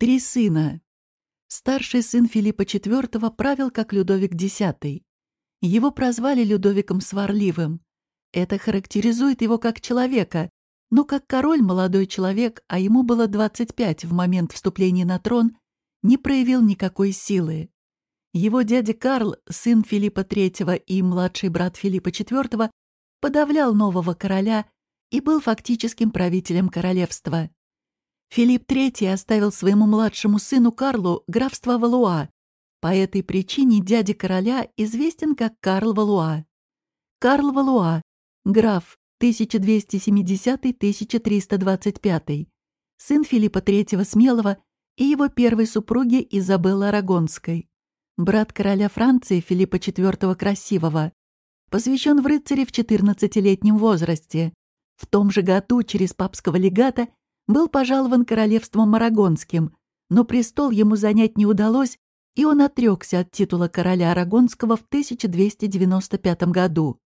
Три сына. Старший сын Филиппа IV правил как Людовик X. Его прозвали Людовиком Сварливым. Это характеризует его как человека, но как король молодой человек, а ему было 25 в момент вступления на трон, не проявил никакой силы. Его дядя Карл, сын Филиппа III и младший брат Филиппа IV, подавлял нового короля и был фактическим правителем королевства. Филипп III оставил своему младшему сыну Карлу графство Валуа. По этой причине дядя короля известен как Карл Валуа. Карл Валуа, граф 1270-1325, сын Филиппа III Смелого и его первой супруги Изабеллы Арагонской, брат короля Франции Филиппа IV Красивого, посвящен в рыцаре в 14-летнем возрасте. В том же году через папского легата был пожалован королевством Арагонским, но престол ему занять не удалось, и он отрекся от титула короля Арагонского в 1295 году.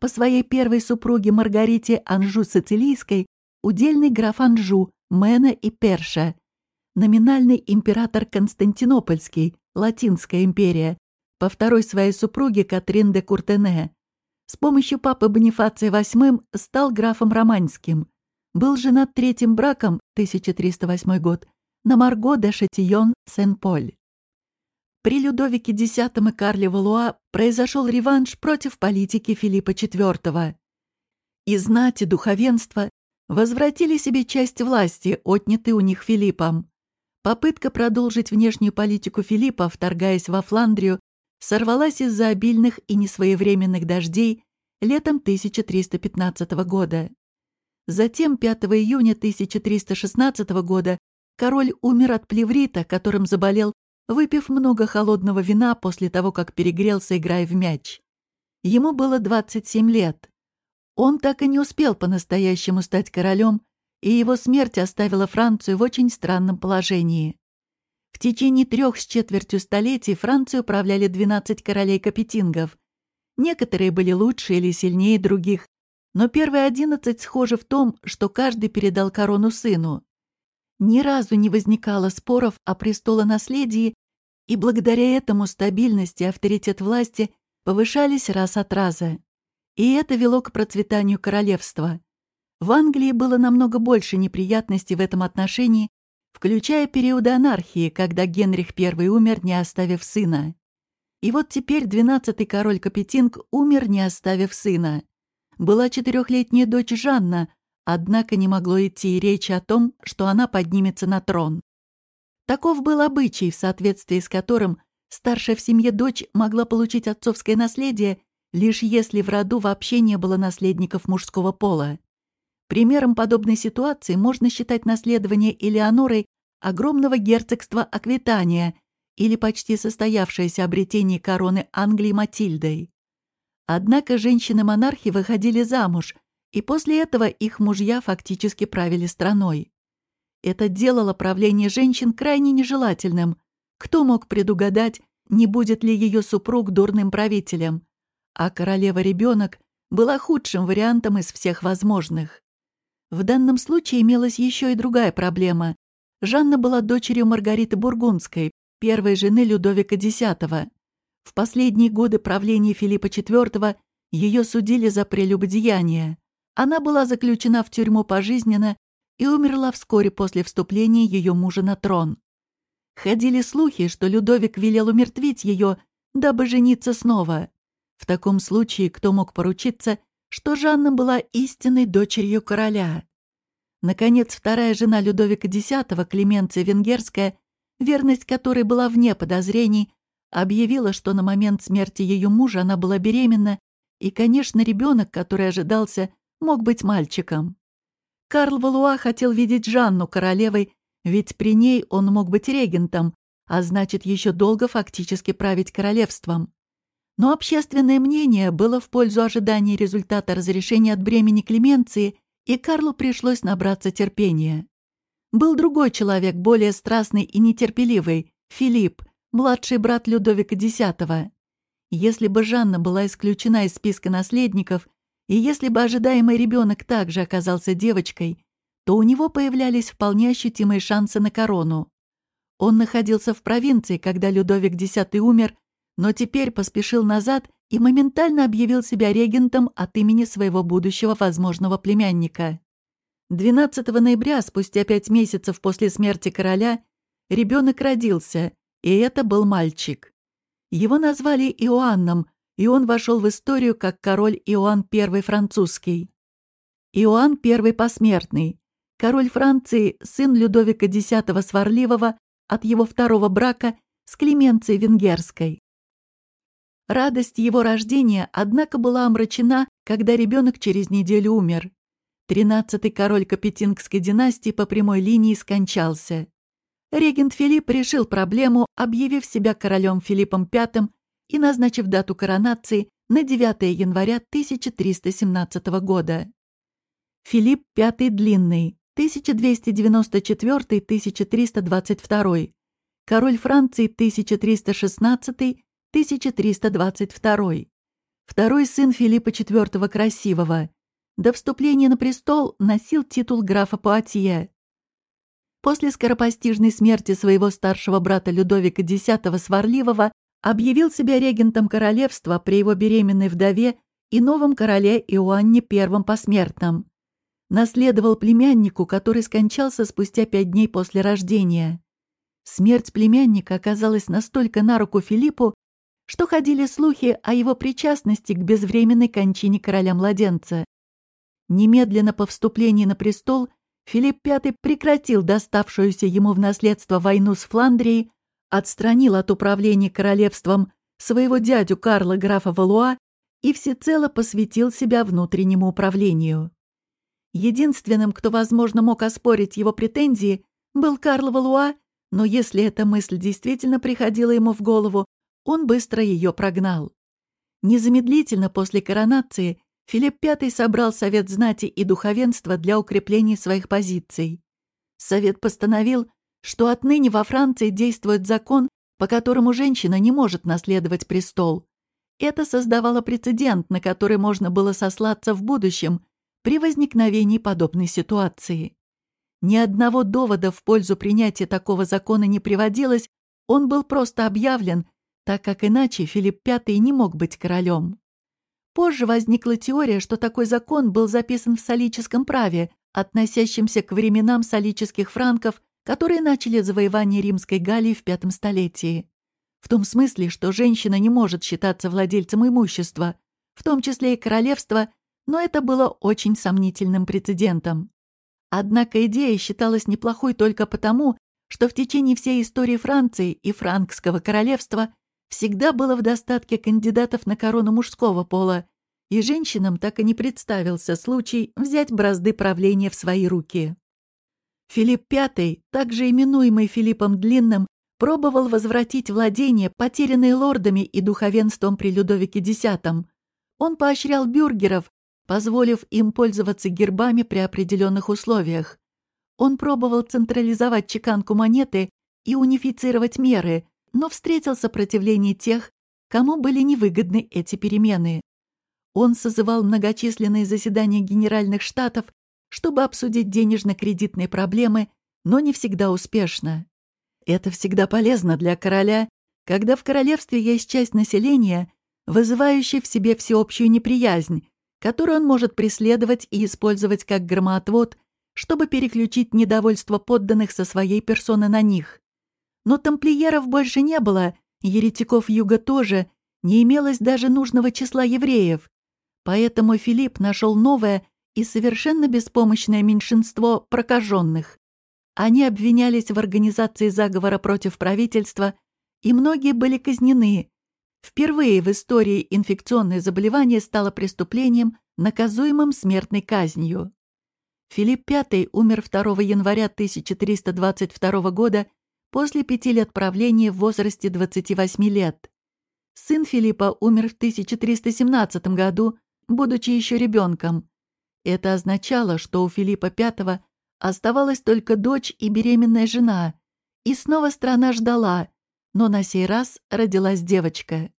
По своей первой супруге Маргарите Анжу Сицилийской удельный граф Анжу, Мена и Перша, номинальный император Константинопольский, Латинская империя, по второй своей супруге Катрин де Куртене. С помощью папы Бонифация VIII стал графом Романским. Был женат третьим браком, 1308 год, на Марго де Шатион Сен-Поль. При Людовике X и Карле Валуа произошел реванш против политики Филиппа IV. И знать, и духовенство возвратили себе часть власти, отнятой у них Филиппом. Попытка продолжить внешнюю политику Филиппа, вторгаясь во Фландрию, сорвалась из-за обильных и несвоевременных дождей летом 1315 года. Затем, 5 июня 1316 года, король умер от плеврита, которым заболел, выпив много холодного вина после того, как перегрелся, играя в мяч. Ему было 27 лет. Он так и не успел по-настоящему стать королем, и его смерть оставила Францию в очень странном положении. В течение трех с четвертью столетий Францию управляли 12 королей-капетингов. Некоторые были лучше или сильнее других, но первые одиннадцать схожи в том, что каждый передал корону сыну. Ни разу не возникало споров о престолонаследии, и благодаря этому стабильность и авторитет власти повышались раз от раза. И это вело к процветанию королевства. В Англии было намного больше неприятностей в этом отношении, включая периоды анархии, когда Генрих I умер, не оставив сына. И вот теперь двенадцатый король Капетинг умер, не оставив сына была четырехлетняя дочь Жанна, однако не могло идти и речи о том, что она поднимется на трон. Таков был обычай, в соответствии с которым старшая в семье дочь могла получить отцовское наследие, лишь если в роду вообще не было наследников мужского пола. Примером подобной ситуации можно считать наследование Элеонорой огромного герцогства Аквитания или почти состоявшееся обретение короны Англии Матильдой. Однако женщины-монархи выходили замуж, и после этого их мужья фактически правили страной. Это делало правление женщин крайне нежелательным. Кто мог предугадать, не будет ли ее супруг дурным правителем? А королева-ребенок была худшим вариантом из всех возможных. В данном случае имелась еще и другая проблема. Жанна была дочерью Маргариты Бургундской, первой жены Людовика X. В последние годы правления Филиппа IV ее судили за прелюбодеяние. Она была заключена в тюрьму пожизненно и умерла вскоре после вступления ее мужа на трон. Ходили слухи, что Людовик велел умертвить ее, дабы жениться снова. В таком случае кто мог поручиться, что Жанна была истинной дочерью короля? Наконец, вторая жена Людовика X, Клеменция Венгерская, верность которой была вне подозрений, объявила, что на момент смерти ее мужа она была беременна, и, конечно, ребенок, который ожидался, мог быть мальчиком. Карл Валуа хотел видеть Жанну королевой, ведь при ней он мог быть регентом, а значит, еще долго фактически править королевством. Но общественное мнение было в пользу ожидания результата разрешения от бремени Клеменции, и Карлу пришлось набраться терпения. Был другой человек, более страстный и нетерпеливый, Филипп, младший брат Людовика X. Если бы Жанна была исключена из списка наследников, и если бы ожидаемый ребенок также оказался девочкой, то у него появлялись вполне ощутимые шансы на корону. Он находился в провинции, когда Людовик X умер, но теперь поспешил назад и моментально объявил себя регентом от имени своего будущего возможного племянника. 12 ноября, спустя пять месяцев после смерти короля, ребенок родился, и это был мальчик. Его назвали Иоанном, и он вошел в историю как король Иоанн I французский. Иоанн I посмертный, король Франции, сын Людовика X Сварливого от его второго брака с Клеменцией Венгерской. Радость его рождения, однако, была омрачена, когда ребенок через неделю умер. Тринадцатый король Капетингской династии по прямой линии скончался. Регент Филипп решил проблему, объявив себя королем Филиппом V и назначив дату коронации на 9 января 1317 года. Филипп V Длинный, 1294-1322, король Франции 1316-1322, второй сын Филиппа IV Красивого, до вступления на престол носил титул графа Пуатье. После скоропостижной смерти своего старшего брата Людовика X Сварливого объявил себя регентом королевства при его беременной вдове и новом короле Иоанне I посмертном. Наследовал племяннику, который скончался спустя пять дней после рождения. Смерть племянника оказалась настолько на руку Филиппу, что ходили слухи о его причастности к безвременной кончине короля-младенца. Немедленно по вступлении на престол Филипп V прекратил доставшуюся ему в наследство войну с Фландрией, отстранил от управления королевством своего дядю Карла графа Валуа и всецело посвятил себя внутреннему управлению. Единственным, кто, возможно, мог оспорить его претензии, был Карл Валуа, но если эта мысль действительно приходила ему в голову, он быстро ее прогнал. Незамедлительно после коронации Филипп V собрал Совет знати и духовенства для укрепления своих позиций. Совет постановил, что отныне во Франции действует закон, по которому женщина не может наследовать престол. Это создавало прецедент, на который можно было сослаться в будущем при возникновении подобной ситуации. Ни одного довода в пользу принятия такого закона не приводилось, он был просто объявлен, так как иначе Филипп V не мог быть королем. Позже возникла теория, что такой закон был записан в солическом праве, относящемся к временам солических франков, которые начали завоевание Римской Галлии в пятом столетии. В том смысле, что женщина не может считаться владельцем имущества, в том числе и королевства, но это было очень сомнительным прецедентом. Однако идея считалась неплохой только потому, что в течение всей истории Франции и Франкского королевства всегда было в достатке кандидатов на корону мужского пола, и женщинам так и не представился случай взять бразды правления в свои руки. Филипп V, также именуемый Филиппом Длинным, пробовал возвратить владения, потерянные лордами и духовенством при Людовике X. Он поощрял бюргеров, позволив им пользоваться гербами при определенных условиях. Он пробовал централизовать чеканку монеты и унифицировать меры, но встретил сопротивление тех, кому были невыгодны эти перемены. Он созывал многочисленные заседания Генеральных Штатов, чтобы обсудить денежно-кредитные проблемы, но не всегда успешно. Это всегда полезно для короля, когда в королевстве есть часть населения, вызывающая в себе всеобщую неприязнь, которую он может преследовать и использовать как громоотвод, чтобы переключить недовольство подданных со своей персоны на них. Но тамплиеров больше не было, еретиков юга тоже, не имелось даже нужного числа евреев. Поэтому Филипп нашел новое и совершенно беспомощное меньшинство прокаженных. Они обвинялись в организации заговора против правительства, и многие были казнены. Впервые в истории инфекционное заболевание стало преступлением, наказуемым смертной казнью. Филипп V умер 2 января 1322 года после пяти лет правления в возрасте 28 лет. Сын Филиппа умер в 1317 году, будучи еще ребенком. Это означало, что у Филиппа V оставалась только дочь и беременная жена, и снова страна ждала, но на сей раз родилась девочка.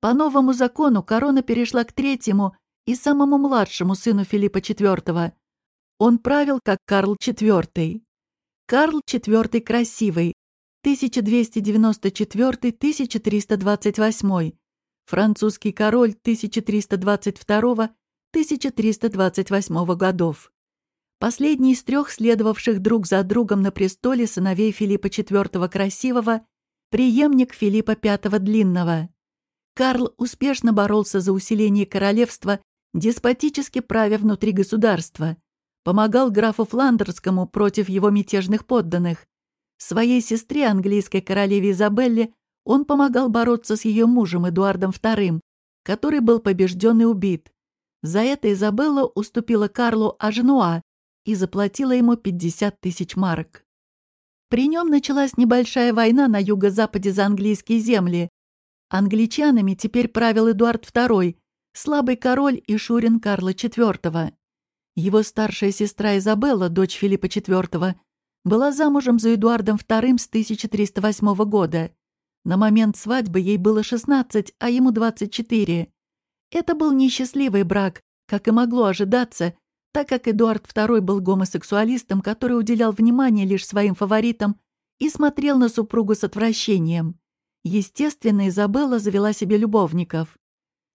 По новому закону корона перешла к третьему и самому младшему сыну Филиппа IV. Он правил как Карл IV. Карл IV Красивый, 1294-1328, французский король 1322-1328 годов. Последний из трех следовавших друг за другом на престоле сыновей Филиппа IV Красивого, преемник Филиппа V Длинного. Карл успешно боролся за усиление королевства, деспотически правя внутри государства, помогал графу Фландерскому против его мятежных подданных. Своей сестре, английской королеве Изабелле, он помогал бороться с ее мужем Эдуардом II, который был побежден и убит. За это Изабелла уступила Карлу Ажнуа, и заплатила ему 50 тысяч марок. При нем началась небольшая война на юго-западе за английские земли. Англичанами теперь правил Эдуард II, слабый король и шурин Карла IV. Его старшая сестра Изабелла, дочь Филиппа IV, была замужем за Эдуардом II с 1308 года. На момент свадьбы ей было 16, а ему 24. Это был несчастливый брак, как и могло ожидаться, так как Эдуард II был гомосексуалистом, который уделял внимание лишь своим фаворитам и смотрел на супругу с отвращением. Естественно, Изабелла завела себе любовников.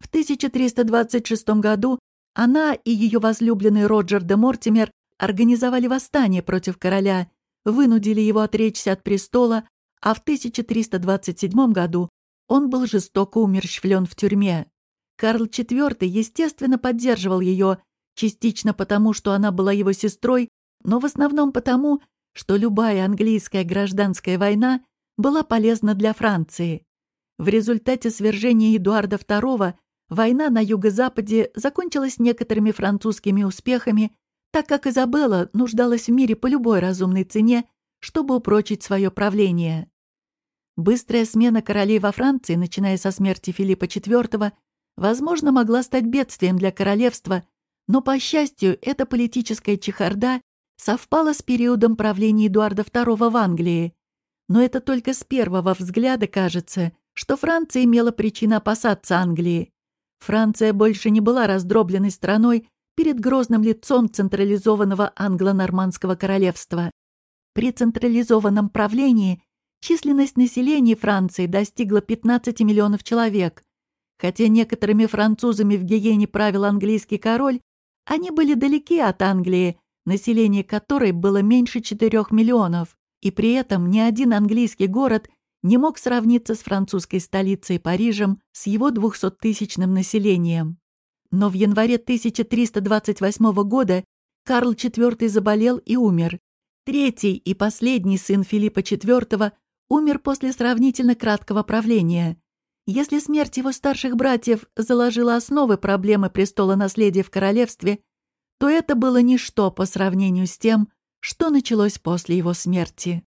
В 1326 году она и ее возлюбленный Роджер де Мортимер организовали восстание против короля, вынудили его отречься от престола, а в 1327 году он был жестоко умерщвлен в тюрьме. Карл IV, естественно, поддерживал ее частично потому, что она была его сестрой, но в основном потому, что любая английская гражданская война была полезна для Франции. В результате свержения Эдуарда II война на юго-западе закончилась некоторыми французскими успехами, так как Изабелла нуждалась в мире по любой разумной цене, чтобы упрочить свое правление. Быстрая смена королей во Франции, начиная со смерти Филиппа IV, возможно, могла стать бедствием для королевства, но, по счастью, эта политическая чехарда совпала с периодом правления Эдуарда II в Англии. Но это только с первого взгляда кажется, что Франция имела причину опасаться Англии. Франция больше не была раздробленной страной перед грозным лицом централизованного англо-нормандского королевства. При централизованном правлении численность населения Франции достигла 15 миллионов человек. Хотя некоторыми французами в Гиене правил английский король, они были далеки от Англии, население которой было меньше 4 миллионов, и при этом ни один английский город не мог сравниться с французской столицей Парижем с его 200-тысячным населением. Но в январе 1328 года Карл IV заболел и умер. Третий и последний сын Филиппа IV умер после сравнительно краткого правления. Если смерть его старших братьев заложила основы проблемы престола наследия в королевстве, то это было ничто по сравнению с тем, что началось после его смерти.